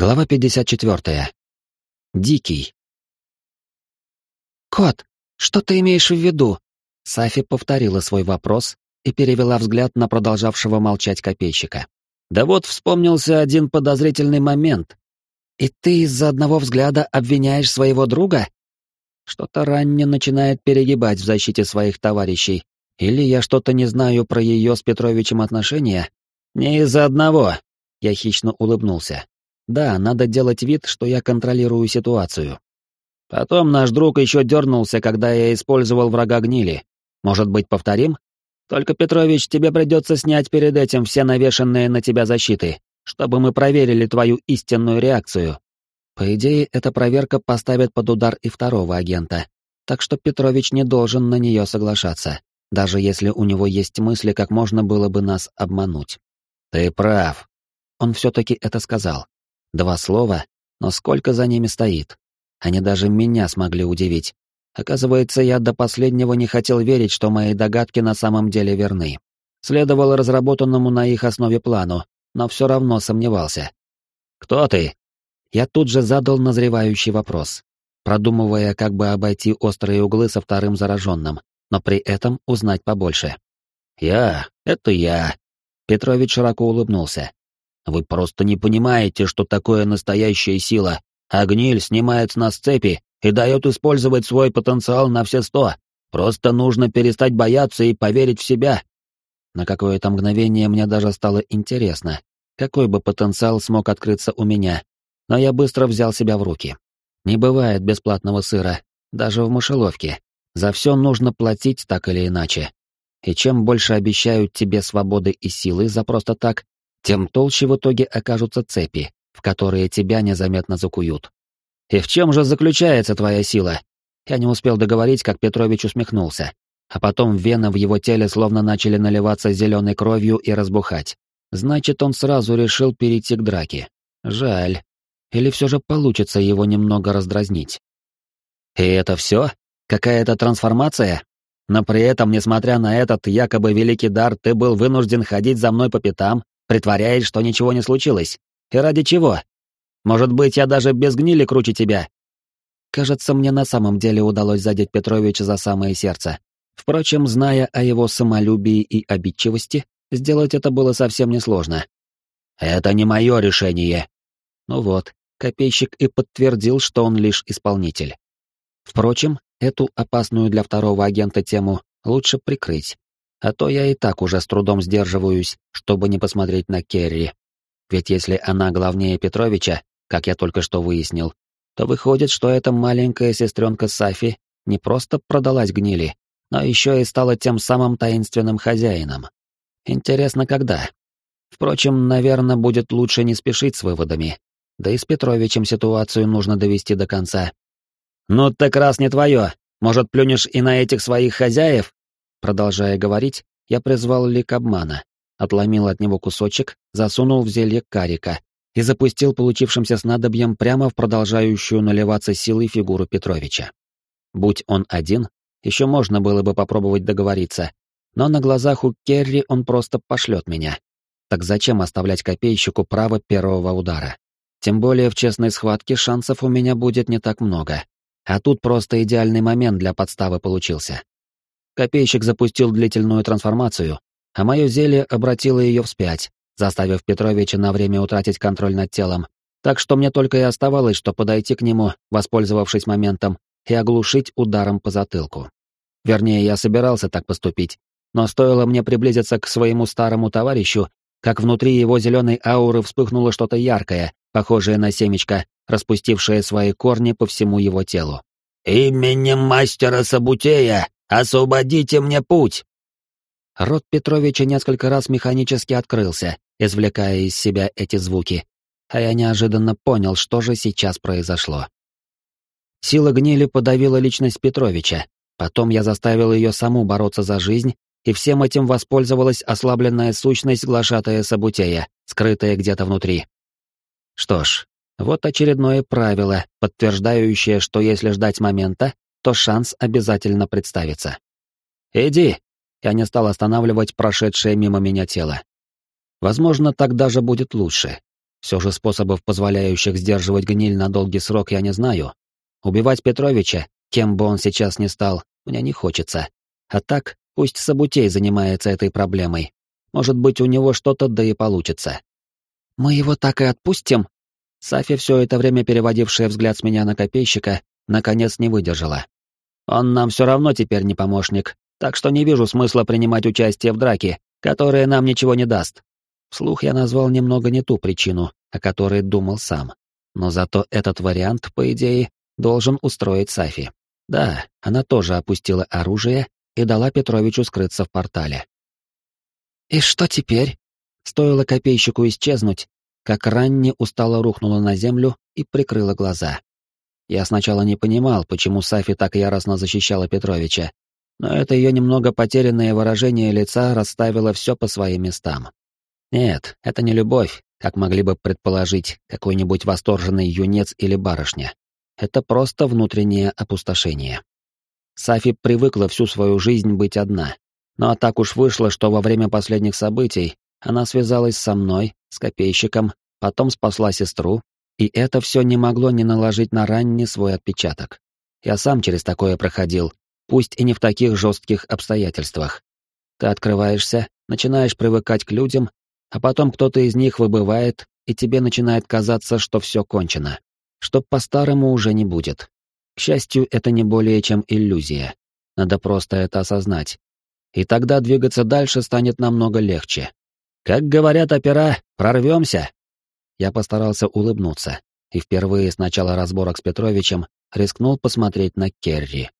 Глава 54. Дикий. «Кот, что ты имеешь в виду?» Сафи повторила свой вопрос и перевела взгляд на продолжавшего молчать копейщика. «Да вот вспомнился один подозрительный момент. И ты из-за одного взгляда обвиняешь своего друга?» Что-то ранне начинает перегибать в защите своих товарищей. Или я что-то не знаю про ее с Петровичем отношения? Не из-за одного. Я хищно улыбнулся. Да, надо делать вид, что я контролирую ситуацию. Потом наш друг еще дернулся, когда я использовал врага гнили. Может быть, повторим? Только, Петрович, тебе придется снять перед этим все навешенные на тебя защиты, чтобы мы проверили твою истинную реакцию. По идее, эта проверка поставит под удар и второго агента, так что Петрович не должен на нее соглашаться, даже если у него есть мысли, как можно было бы нас обмануть. Ты прав. Он все-таки это сказал. Два слова, но сколько за ними стоит. Они даже меня смогли удивить. Оказывается, я до последнего не хотел верить, что мои догадки на самом деле верны. Следовало разработанному на их основе плану, но все равно сомневался. «Кто ты?» Я тут же задал назревающий вопрос, продумывая, как бы обойти острые углы со вторым зараженным, но при этом узнать побольше. «Я, это я», — Петрович широко улыбнулся. Вы просто не понимаете, что такое настоящая сила. А снимает с нас цепи и дает использовать свой потенциал на все сто. Просто нужно перестать бояться и поверить в себя. На какое-то мгновение мне даже стало интересно, какой бы потенциал смог открыться у меня. Но я быстро взял себя в руки. Не бывает бесплатного сыра, даже в мышеловке. За все нужно платить так или иначе. И чем больше обещают тебе свободы и силы за просто так, тем толще в итоге окажутся цепи, в которые тебя незаметно закуют. «И в чем же заключается твоя сила?» Я не успел договорить, как Петрович усмехнулся, а потом вены в его теле словно начали наливаться зеленой кровью и разбухать. Значит, он сразу решил перейти к драке. Жаль. Или все же получится его немного раздразнить. «И это все? Какая-то трансформация?» Но при этом, несмотря на этот якобы великий дар, ты был вынужден ходить за мной по пятам, притворяясь, что ничего не случилось. И ради чего? Может быть, я даже без гнили круче тебя. Кажется, мне на самом деле удалось задеть Петровича за самое сердце. Впрочем, зная о его самолюбии и обидчивости, сделать это было совсем несложно. Это не мое решение. Ну вот, копейщик и подтвердил, что он лишь исполнитель. Впрочем, эту опасную для второго агента тему лучше прикрыть. А то я и так уже с трудом сдерживаюсь, чтобы не посмотреть на Керри. Ведь если она главнее Петровича, как я только что выяснил, то выходит, что эта маленькая сестренка Сафи не просто продалась гнили, но еще и стала тем самым таинственным хозяином. Интересно, когда? Впрочем, наверное, будет лучше не спешить с выводами. Да и с Петровичем ситуацию нужно довести до конца. «Ну так раз не твое, может, плюнешь и на этих своих хозяев?» Продолжая говорить, я призвал лик обмана, отломил от него кусочек, засунул в зелье карика и запустил получившимся снадобьем прямо в продолжающую наливаться силой фигуру Петровича. Будь он один, еще можно было бы попробовать договориться, но на глазах у Керри он просто пошлет меня. Так зачем оставлять копейщику право первого удара? Тем более в честной схватке шансов у меня будет не так много. А тут просто идеальный момент для подставы получился. Копейщик запустил длительную трансформацию, а мое зелье обратило ее вспять, заставив Петровича на время утратить контроль над телом. Так что мне только и оставалось, что подойти к нему, воспользовавшись моментом, и оглушить ударом по затылку. Вернее, я собирался так поступить, но стоило мне приблизиться к своему старому товарищу, как внутри его зеленой ауры вспыхнуло что-то яркое, похожее на семечко, распустившее свои корни по всему его телу. «Именем мастера Сабутея «Освободите мне путь!» Рот Петровича несколько раз механически открылся, извлекая из себя эти звуки, а я неожиданно понял, что же сейчас произошло. Сила гнили подавила личность Петровича, потом я заставил ее саму бороться за жизнь, и всем этим воспользовалась ослабленная сущность глашатая Сабутея, скрытая где-то внутри. Что ж, вот очередное правило, подтверждающее, что если ждать момента, то шанс обязательно представится. «Иди!» Я не стал останавливать прошедшее мимо меня тело. Возможно, так даже будет лучше. Все же способов, позволяющих сдерживать гниль на долгий срок, я не знаю. Убивать Петровича, кем бы он сейчас ни стал, мне не хочется. А так, пусть Сабутей занимается этой проблемой. Может быть, у него что-то да и получится. «Мы его так и отпустим?» Сафи, все это время переводившая взгляд с меня на копейщика, наконец не выдержала. «Он нам все равно теперь не помощник, так что не вижу смысла принимать участие в драке, которая нам ничего не даст». Вслух я назвал немного не ту причину, о которой думал сам. Но зато этот вариант, по идее, должен устроить Сафи. Да, она тоже опустила оружие и дала Петровичу скрыться в портале. «И что теперь?» Стоило копейщику исчезнуть, как Ранни устало рухнула на землю и прикрыла глаза. Я сначала не понимал, почему Сафи так яростно защищала Петровича, но это ее немного потерянное выражение лица расставило все по своим местам. Нет, это не любовь, как могли бы предположить какой-нибудь восторженный юнец или барышня. Это просто внутреннее опустошение. Сафи привыкла всю свою жизнь быть одна. Но так уж вышло, что во время последних событий она связалась со мной, с копейщиком, потом спасла сестру, и это все не могло не наложить на Ранни свой отпечаток. Я сам через такое проходил, пусть и не в таких жестких обстоятельствах. Ты открываешься, начинаешь привыкать к людям, а потом кто-то из них выбывает, и тебе начинает казаться, что все кончено, что по-старому уже не будет. К счастью, это не более чем иллюзия. Надо просто это осознать. И тогда двигаться дальше станет намного легче. Как говорят опера, прорвемся. Я постарался улыбнуться и впервые с начала разборок с Петровичем рискнул посмотреть на Керри.